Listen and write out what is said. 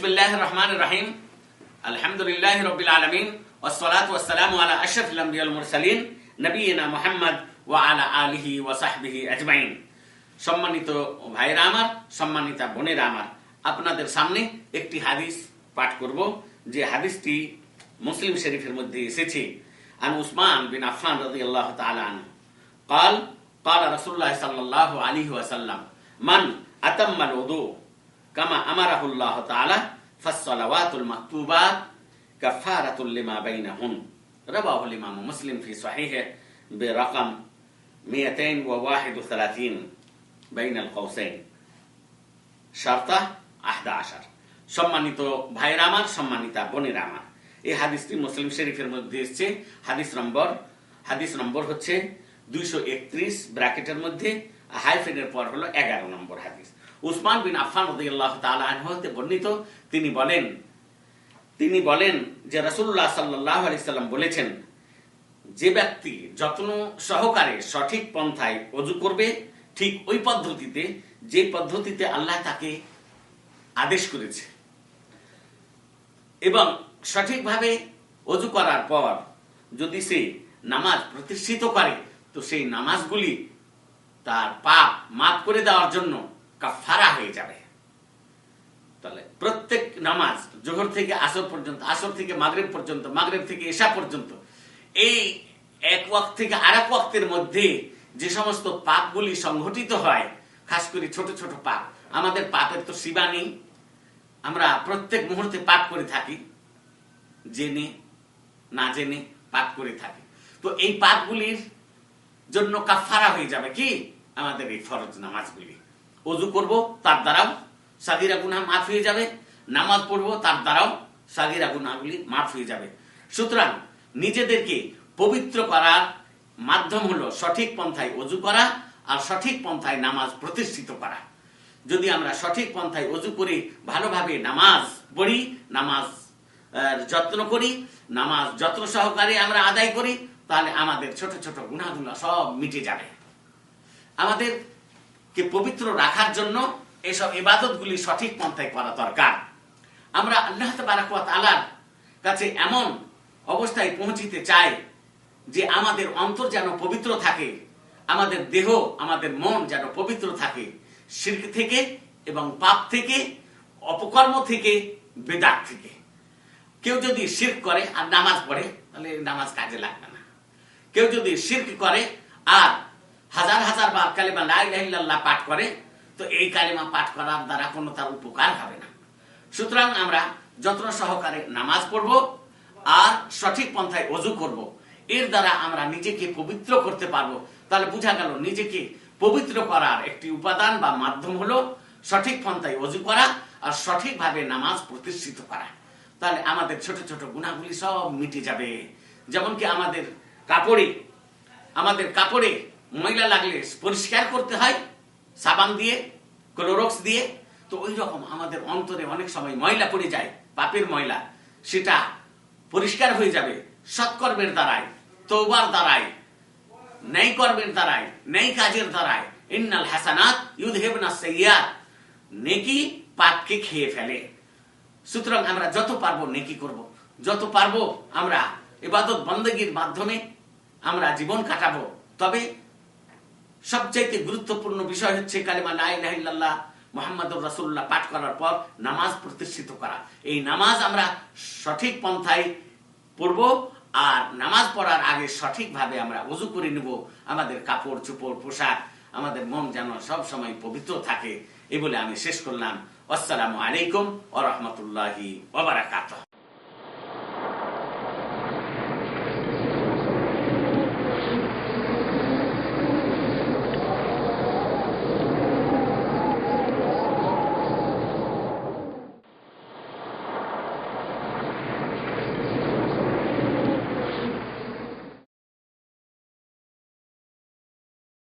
বিসমিল্লাহ রহমান রহিম আলহামদুলিল্লাহ রবিল আলমিন ওসলাত ওসালাম আলা আশরফুল আম্বিয়াল মুরসালিন নবীনা মোহাম্মদ ওয়া আলা আলিহি ওয়া সাহবিহি আজমাইন সম্মানিত ভাইরা আমার সম্মানিতা বোনেরা আমার আপনাদের সামনে একটি হাদিস পাঠ করব যে হাদিসটি মুসলিম শরীফের মধ্যে এসেছে আন উসমান বিন আফফান রাদিয়াল্লাহু তাআলা আনহু قال قال رسول الله صلى الله عليه وسلم من أتم الوضوء كما أمره الله تعالى فالصلوات المكتوبات كفارة لما بينهن رواه الإمام مسلم في صحيحه برقم 231 بين القوسين শর্তা আহদা আশার সম্মানিত ভাইরা আমার সম্মানিতা বোনেরা আমার এই হাদিসটি মুসলিম শরীফের মধ্যে এসছে হাদিস নম্বর হাদিস নম্বর হচ্ছে দুইশো একত্রিশ ব্র্যাকেটের মধ্যে হাইফেনের পর হলো এগারো নম্বর হাদিস উসমান বিন আফান রদিয়াল্লাহ তাআলা হতে বর্ণিত, তিনি বলেন তিনি বলেন যে রাসূলুল্লাহ সাল্লাল্লাহু আলাইহি সাল্লাম বলেছেন, যে ব্যক্তি যত্ন সহকারে সঠিক পন্থায় অজু করবে, ঠিক ওই পদ্ধতিতে, যে পদ্ধতিতে আল্লাহ তাকে আদেশ করেছে। এবং সঠিকভাবে অজু করার পর যদি সে নামাজ প্রতিষ্ঠিত করে, তো সেই নামাজগুলি তার পাপ মাফ করে দেওয়ার জন্য কাফারা হয়ে যাবে। তাহলে প্রত্যেক নামাজ জোহর থেকে আসর পর্যন্ত, আসর থেকে মাগরেব পর্যন্ত, মাগরেব থেকে এশা পর্যন্ত, এই এক ওয়াক্ত থেকে আর এক ওয়াক্তের মধ্যে যে সমস্ত পাপগুলি সংঘটিত হয়, খাস করে ছোট ছোট পাপ, আমাদের পাপের তো সীমা নেই। আমরা প্রত্যেক মুহূর্তে পাপ করে থাকি, জেনে, না জেনে পাপ করে থাকি। তো এই পাপগুলির জন্য কাফারা হয়ে যাবে কি? আমাদের এই ফরজ নামাজগুলি। অজু করব, তার দ্বারাও সাগিরা গুনা মাফ হয়ে যাবে। নামাজ পড়ব, তার দ্বারাও সাগিরা গুনাগুলি মাফ হয়ে যাবে। সুতরাং নিজেদেরকে পবিত্র করার মাধ্যম হলো সঠিক পন্থায় অজু করা আর সঠিক পন্থায় নামাজ প্রতিষ্ঠিত করা। যদি আমরা সঠিক পন্থায় অজু করে, ভালোভাবে নামাজ পড়ি, নামাজ যত্ন করি, নামাজ যত্ন সহকারে আমরা আদায় করি, তাহলে আমাদের ছোট ছোট গুণাগুলো সব মিটে যাবে। আমাদেরকে পবিত্র রাখার জন্য এসব ইবাদতগুলি সঠিক পন্থায় করা দরকার। আমরা আল্লাহ তাবারাকাত আলার কাছে এমন অবস্থায় পৌঁছিতে চাই যে আমাদের অন্তর যেন পবিত্র থাকে, আমাদের দেহ, আমাদের মন যেন পবিত্র থাকে, শির্ক থেকে এবং পাপ থেকে, অপকর্ম থেকে, বেদাত থেকে। কেউ যদি শির্ক করে আর নামাজ পড়ে, তাহলে নামাজ কাজে লাগবে না। কেউ যদি শির্ক করে আর কালিমা লা ইলাহা পাঠ করে, তো এই কালিমা পাঠ করার দ্বারা কোনো তার উপকার হবে না। সুতরাং আমরা যত্ন সহকারে নামাজ পড়ব আর সঠিক পন্থায় অজু করব। এর দ্বারা আমরা নিজেকে পবিত্র করতে পারব। তাহলে বোঝা গেল, নিজেকে পবিত্র করার একটি উপাদান বা মাধ্যম হলো সঠিক পন্থায় অজু করা আর সঠিকভাবে নামাজ প্রতিষ্ঠিত করা। তাহলে আমাদের ছোট ছোট গুণাগুলি সব মিটে যাবে। যেমন কি আমাদের কাপড়ে আমাদের কাপড়ে ময়লা লাগলে পরিষ্কার করতে হয়, সাবান দিয়ে ক্লোরক্স দিয়ে। তো ওই রকম আমাদের অন্তরে অনেক সময় ময়লা পড়ে যায়, পাপের ময়লা। সেটা পরিষ্কার হয়ে যাবে, সৎকর্মের দ্বারায় তৌবার দ্বারায় ন্যায় কর্মের দ্বারায় ন্যায় কাজের দ্বারায়। ইন্নাল হাসানাত ইউদহিবনা সাইয়্যাত। নেকি পাপকে খেয়ে ফেলে। সুতরাং আমরা যত পারব নেকি করব। যত পারব আমরা এবাদত বন্দগির মাধ্যমে আমরা জীবন কাটাবো। তবে সবচাইতে গুরুত্বপূর্ণ বিষয় হচ্ছে কালিমা লা ইলাহা ইল্লাল্লাহ মোহাম্মদুর রাসূলুল্লাহ পাঠ করার পর নামাজ প্রতিষ্ঠিত করা। এই নামাজ আমরা সঠিক পন্থায় পড়ব আর নামাজ পড়ার আগে সঠিকভাবে আমরা ওযু করে নেব। আমাদের কাপড়, চোপড়, পোশাক, আমাদের মন যেন সব সময় পবিত্র থাকে। এই বলে আমি শেষ করলাম। আসসালামু আলাইকুম ওয়া রাহমাতুল্লাহি